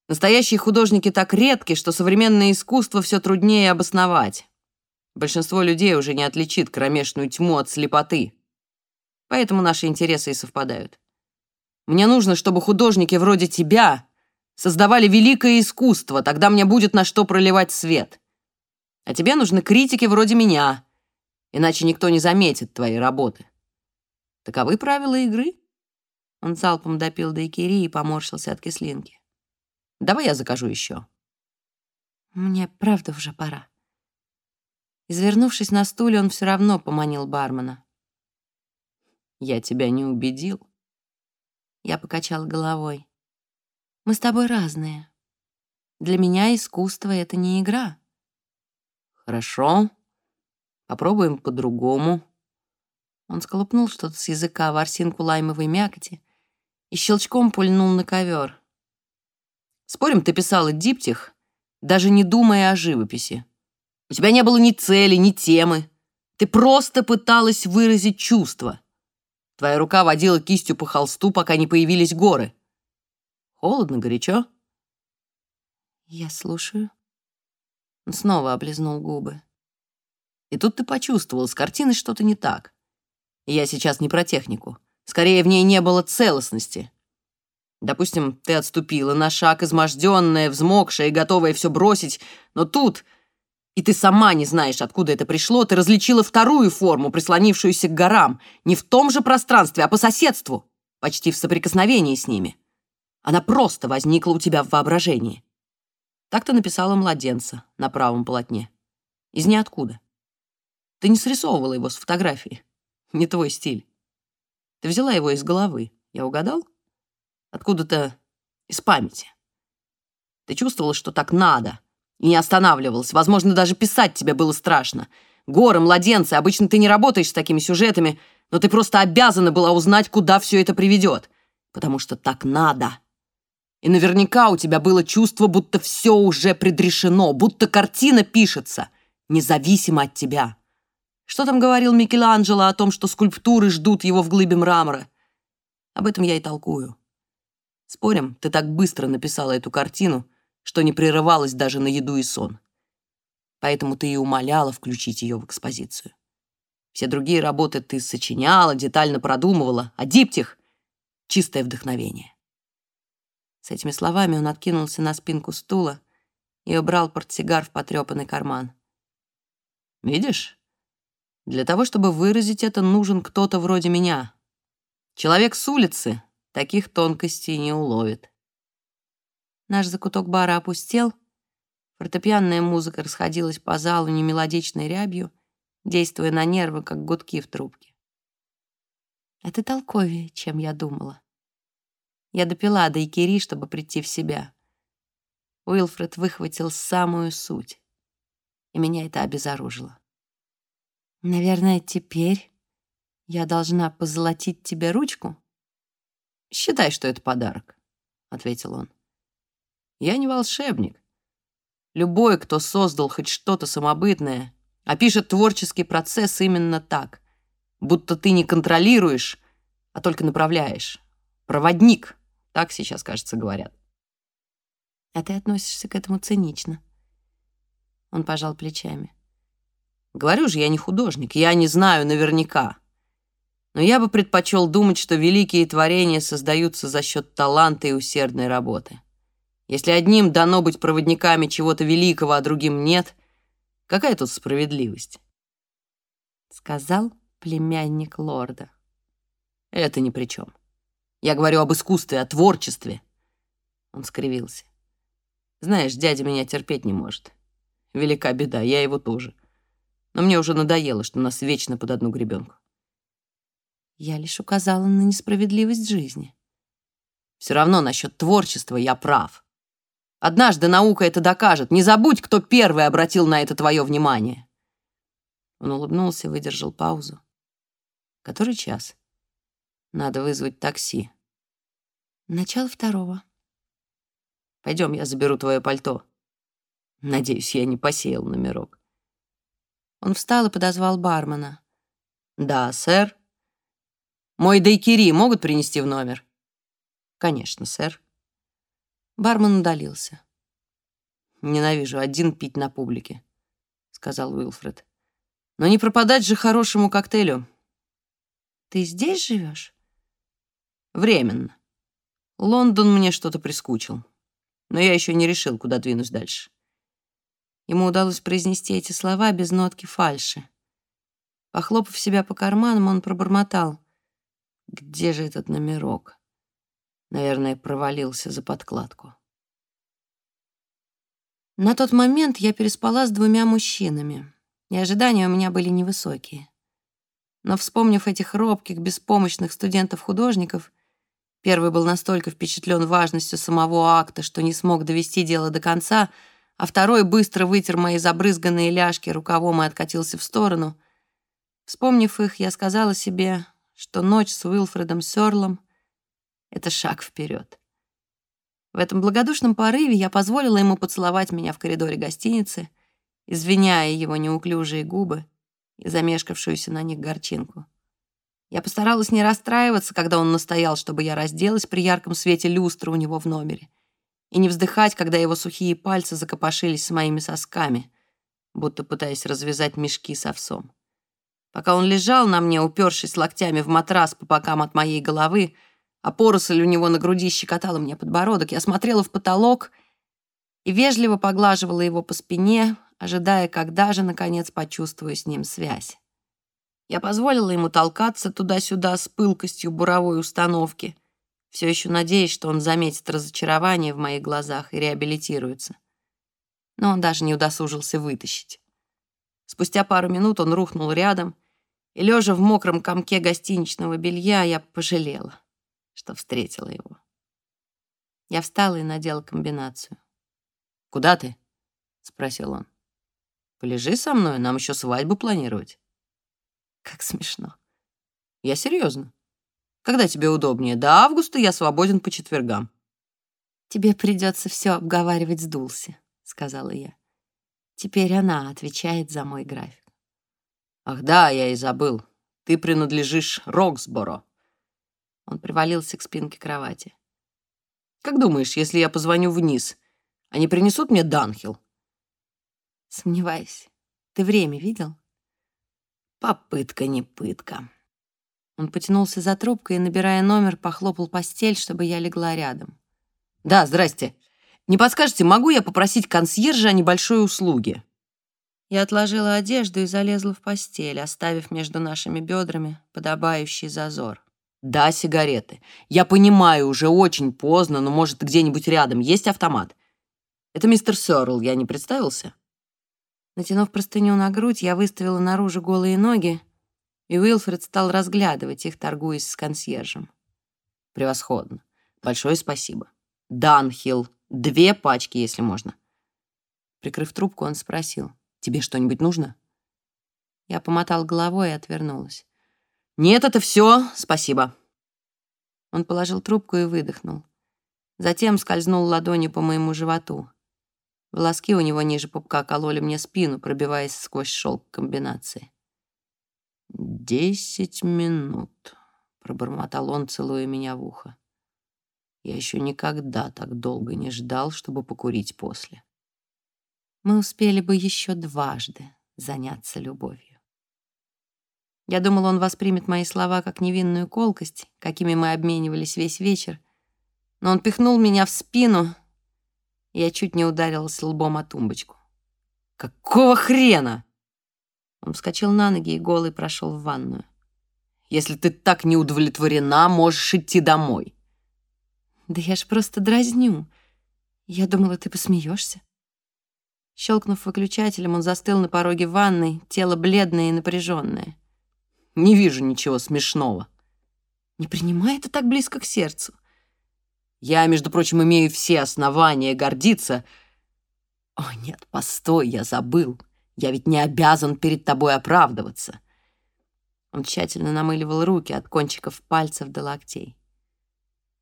Настоящие художники так редки, что современное искусство все труднее обосновать. Большинство людей уже не отличит кромешную тьму от слепоты. Поэтому наши интересы и совпадают. Мне нужно, чтобы художники вроде тебя создавали великое искусство, тогда мне будет на что проливать свет. А тебе нужны критики вроде меня, иначе никто не заметит твоей работы. Таковы правила игры. Он залпом допил дайкири и поморщился от кислинки. Давай я закажу еще. Мне правда уже пора. Извернувшись на стуле, он все равно поманил бармена. Я тебя не убедил. Я покачала головой. Мы с тобой разные. Для меня искусство — это не игра. Хорошо. Попробуем по-другому. Он сколупнул что-то с языка ворсинку лаймовой мякоти и щелчком пульнул на ковер. Спорим, ты писала диптих, даже не думая о живописи. У тебя не было ни цели, ни темы. Ты просто пыталась выразить чувства. Твоя рука водила кистью по холсту, пока не появились горы. Холодно, горячо? Я слушаю. Он снова облизнул губы. И тут ты почувствовал, с картиной что-то не так. Я сейчас не про технику. Скорее, в ней не было целостности. Допустим, ты отступила на шаг, изможденная, взмокшая и готовая все бросить, но тут, и ты сама не знаешь, откуда это пришло, ты различила вторую форму, прислонившуюся к горам, не в том же пространстве, а по соседству, почти в соприкосновении с ними. Она просто возникла у тебя в воображении. Так ты написала младенца на правом полотне. Из ниоткуда. Ты не срисовывала его с фотографии. Не твой стиль. Ты взяла его из головы. Я угадал? Откуда-то из памяти. Ты чувствовала, что так надо, и не останавливалась. Возможно, даже писать тебе было страшно. Горы, младенцы, обычно ты не работаешь с такими сюжетами, но ты просто обязана была узнать, куда все это приведет. Потому что так надо. И наверняка у тебя было чувство, будто все уже предрешено, будто картина пишется, независимо от тебя. Что там говорил Микеланджело о том, что скульптуры ждут его в глыбе мрамора? Об этом я и толкую. Спорим, ты так быстро написала эту картину, что не прерывалась даже на еду и сон. Поэтому ты и умоляла включить ее в экспозицию. Все другие работы ты сочиняла, детально продумывала, а диптих — чистое вдохновение. С этими словами он откинулся на спинку стула и убрал портсигар в потрепанный карман. «Видишь, для того, чтобы выразить это, нужен кто-то вроде меня. Человек с улицы, таких тонкостей не уловит. Наш закуток бара опустел, фортепианная музыка расходилась по залу немелодичной рябью, действуя на нервы, как гудки в трубке. Это толковее, чем я думала. Я допила до икери, чтобы прийти в себя. Уилфред выхватил самую суть, и меня это обезоружило. Наверное, теперь я должна позолотить тебе ручку? «Считай, что это подарок», — ответил он. «Я не волшебник. Любой, кто создал хоть что-то самобытное, опишет творческий процесс именно так, будто ты не контролируешь, а только направляешь. Проводник, так сейчас, кажется, говорят. А ты относишься к этому цинично. Он пожал плечами. Говорю же, я не художник, я не знаю наверняка но я бы предпочел думать, что великие творения создаются за счет таланта и усердной работы. Если одним дано быть проводниками чего-то великого, а другим нет, какая тут справедливость? Сказал племянник лорда. Это ни при чем. Я говорю об искусстве, о творчестве. Он скривился. Знаешь, дядя меня терпеть не может. Велика беда, я его тоже. Но мне уже надоело, что нас вечно под одну гребенку. Я лишь указала на несправедливость жизни. Все равно насчет творчества я прав. Однажды наука это докажет. Не забудь, кто первый обратил на это твое внимание. Он улыбнулся, выдержал паузу. Который час? Надо вызвать такси. Начало второго. Пойдем, я заберу твое пальто. Надеюсь, я не посеял номерок. Он встал и подозвал бармена. «Да, сэр. Мой дайкири могут принести в номер?» «Конечно, сэр». Бармен удалился. «Ненавижу один пить на публике», — сказал Уилфред. «Но не пропадать же хорошему коктейлю». «Ты здесь живешь?» «Временно. Лондон мне что-то прискучил, но я еще не решил, куда двинусь дальше». Ему удалось произнести эти слова без нотки фальши. Похлопав себя по карманам, он пробормотал. «Где же этот номерок?» Наверное, провалился за подкладку. На тот момент я переспала с двумя мужчинами, и ожидания у меня были невысокие. Но, вспомнив этих робких, беспомощных студентов-художников, первый был настолько впечатлен важностью самого акта, что не смог довести дело до конца, а второй быстро вытер мои забрызганные ляжки рукавом и откатился в сторону. Вспомнив их, я сказала себе, что ночь с Уилфредом Сёрлом — это шаг вперед. В этом благодушном порыве я позволила ему поцеловать меня в коридоре гостиницы, извиняя его неуклюжие губы и замешкавшуюся на них горчинку. Я постаралась не расстраиваться, когда он настоял, чтобы я разделась при ярком свете люстры у него в номере, и не вздыхать, когда его сухие пальцы закопошились с моими сосками, будто пытаясь развязать мешки с овсом. Пока он лежал на мне, упершись локтями в матрас по бокам от моей головы, а поросль у него на груди щекотала мне подбородок. Я смотрела в потолок и вежливо поглаживала его по спине, ожидая, когда же, наконец, почувствую с ним связь. Я позволила ему толкаться туда-сюда с пылкостью буровой установки, все еще надеясь, что он заметит разочарование в моих глазах и реабилитируется. Но он даже не удосужился вытащить. Спустя пару минут он рухнул рядом, и, лежа в мокром комке гостиничного белья, я пожалела что встретила его. Я встала и надела комбинацию. «Куда ты?» — спросил он. «Полежи со мной, нам еще свадьбу планировать». Как смешно. Я серьезно. Когда тебе удобнее? До августа я свободен по четвергам. Тебе придется все обговаривать с Дулси, сказала я. Теперь она отвечает за мой график. Ах да, я и забыл. Ты принадлежишь Роксборо. Он привалился к спинке кровати. «Как думаешь, если я позвоню вниз, они принесут мне Данхил?» «Сомневаюсь. Ты время видел?» «Попытка не пытка». Он потянулся за трубкой и, набирая номер, похлопал постель, чтобы я легла рядом. «Да, здрасте. Не подскажете, могу я попросить консьержа о небольшой услуге?» Я отложила одежду и залезла в постель, оставив между нашими бедрами подобающий зазор. Да, сигареты. Я понимаю, уже очень поздно, но, может, где-нибудь рядом есть автомат. Это мистер Сёрл, я не представился? Натянув простыню на грудь, я выставила наружу голые ноги, и Уилфред стал разглядывать их, торгуясь с консьержем. Превосходно. Большое спасибо. Данхилл. Две пачки, если можно. Прикрыв трубку, он спросил. «Тебе что-нибудь нужно?» Я помотал головой и отвернулась. «Нет, это все, спасибо». Он положил трубку и выдохнул. Затем скользнул ладонью по моему животу. Волоски у него ниже пупка кололи мне спину, пробиваясь сквозь шелк комбинации. «Десять минут», — пробормотал он, целуя меня в ухо. Я еще никогда так долго не ждал, чтобы покурить после. Мы успели бы еще дважды заняться любовью. Я думал, он воспримет мои слова как невинную колкость, какими мы обменивались весь вечер. Но он пихнул меня в спину, и я чуть не ударилась лбом о тумбочку. «Какого хрена?» Он вскочил на ноги и голый прошел в ванную. «Если ты так не удовлетворена, можешь идти домой». «Да я ж просто дразню. Я думала, ты посмеешься». Щелкнув выключателем, он застыл на пороге ванной, тело бледное и напряженное. Не вижу ничего смешного. Не принимай это так близко к сердцу. Я, между прочим, имею все основания гордиться. О, нет, постой, я забыл. Я ведь не обязан перед тобой оправдываться. Он тщательно намыливал руки от кончиков пальцев до локтей.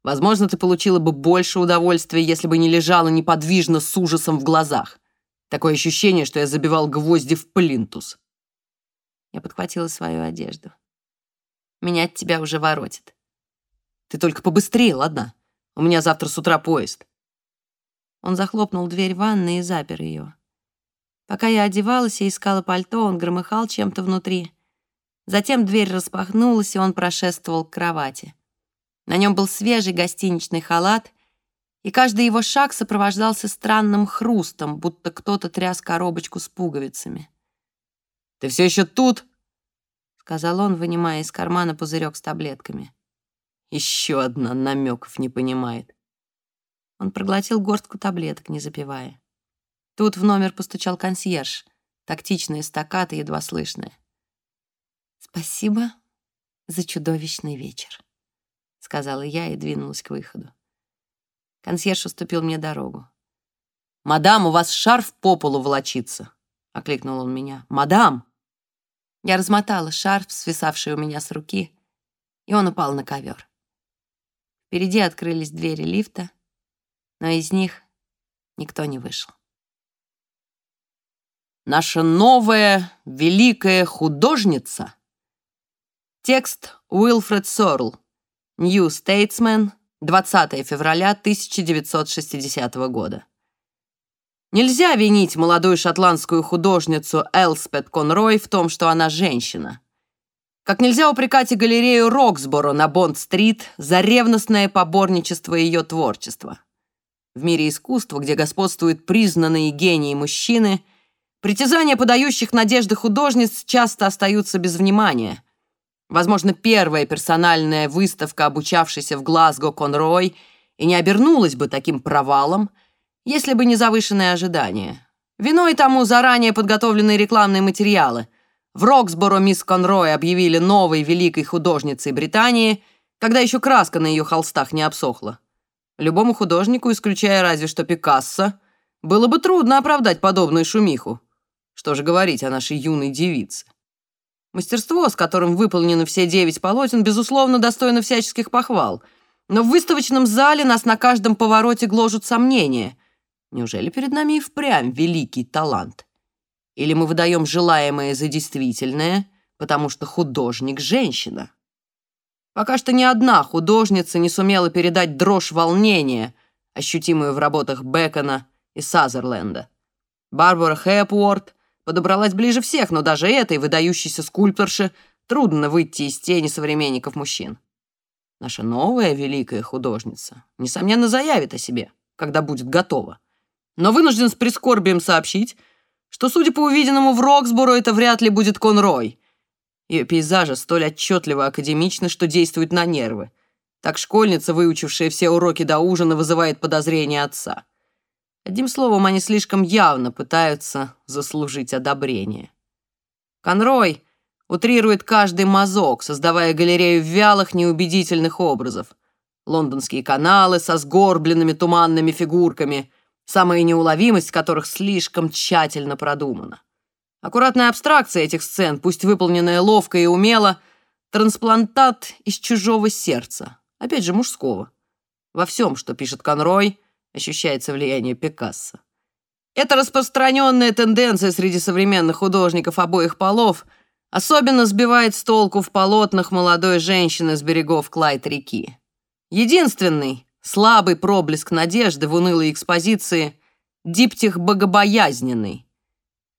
Возможно, ты получила бы больше удовольствия, если бы не лежала неподвижно с ужасом в глазах. Такое ощущение, что я забивал гвозди в плинтус. Я подхватила свою одежду. Меня от тебя уже воротит. Ты только побыстрее, ладно? У меня завтра с утра поезд. Он захлопнул дверь ванны и запер ее. Пока я одевалась и искала пальто, он громыхал чем-то внутри. Затем дверь распахнулась, и он прошествовал к кровати. На нем был свежий гостиничный халат, и каждый его шаг сопровождался странным хрустом, будто кто-то тряс коробочку с пуговицами. «Ты все еще тут?» — сказал он, вынимая из кармана пузырек с таблетками. Еще одна намеков не понимает. Он проглотил горстку таблеток, не запивая. Тут в номер постучал консьерж. Тактичные стакаты, едва слышные. «Спасибо за чудовищный вечер», — сказала я и двинулась к выходу. Консьерж уступил мне дорогу. «Мадам, у вас шарф по полу волочится!» — окликнул он меня. «Мадам!» Я размотала шарф, свисавший у меня с руки, и он упал на ковер. Впереди открылись двери лифта, но из них никто не вышел. Наша новая великая художница. Текст Уилфред Сорл. New Statesman, 20 февраля 1960 года. Нельзя винить молодую шотландскую художницу Элспет Конрой в том, что она женщина. Как нельзя упрекать и галерею Роксборо на Бонд-стрит за ревностное поборничество ее творчества. В мире искусства, где господствуют признанные гении мужчины, притязания подающих надежды художниц часто остаются без внимания. Возможно, первая персональная выставка, обучавшаяся в Глазго Конрой, и не обернулась бы таким провалом, если бы не завышенные ожидания. Виной тому заранее подготовленные рекламные материалы. В Роксборо мисс Конрой объявили новой великой художницей Британии, когда еще краска на ее холстах не обсохла. Любому художнику, исключая разве что Пикассо, было бы трудно оправдать подобную шумиху. Что же говорить о нашей юной девице? Мастерство, с которым выполнены все девять полотен, безусловно, достойно всяческих похвал. Но в выставочном зале нас на каждом повороте гложут сомнения. Неужели перед нами и впрямь великий талант? Или мы выдаем желаемое за действительное, потому что художник — женщина? Пока что ни одна художница не сумела передать дрожь волнения, ощутимую в работах Бекона и Сазерленда. Барбара Хэпуорт подобралась ближе всех, но даже этой выдающейся скульпторше трудно выйти из тени современников мужчин. Наша новая великая художница, несомненно, заявит о себе, когда будет готова. Но вынужден с прискорбием сообщить, что, судя по увиденному в Роксборо, это вряд ли будет Конрой. Ее пейзажи столь отчетливо академичны, что действуют на нервы. Так школьница, выучившая все уроки до ужина, вызывает подозрения отца. Одним словом, они слишком явно пытаются заслужить одобрение. Конрой утрирует каждый мазок, создавая галерею вялых, неубедительных образов. Лондонские каналы со сгорбленными туманными фигурками, самая неуловимость которых слишком тщательно продумана. Аккуратная абстракция этих сцен, пусть выполненная ловко и умело, трансплантат из чужого сердца, опять же мужского. Во всем, что пишет Конрой, ощущается влияние Пикассо. Это распространенная тенденция среди современных художников обоих полов особенно сбивает с толку в полотнах молодой женщины с берегов Клайд-реки. Единственный, слабый проблеск надежды в унылой экспозиции – диптих богобоязненный,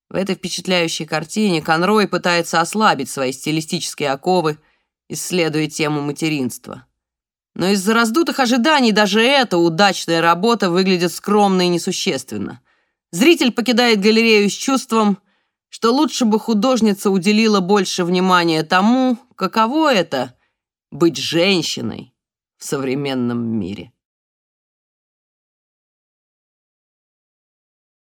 в этой впечатляющей картине Конрой пытается ослабить свои стилистические оковы, исследуя тему материнства. Но из-за раздутых ожиданий даже эта удачная работа выглядит скромно и несущественно. Зритель покидает галерею с чувством, что лучше бы художница уделила больше внимания тому, каково это — быть женщиной в современном мире.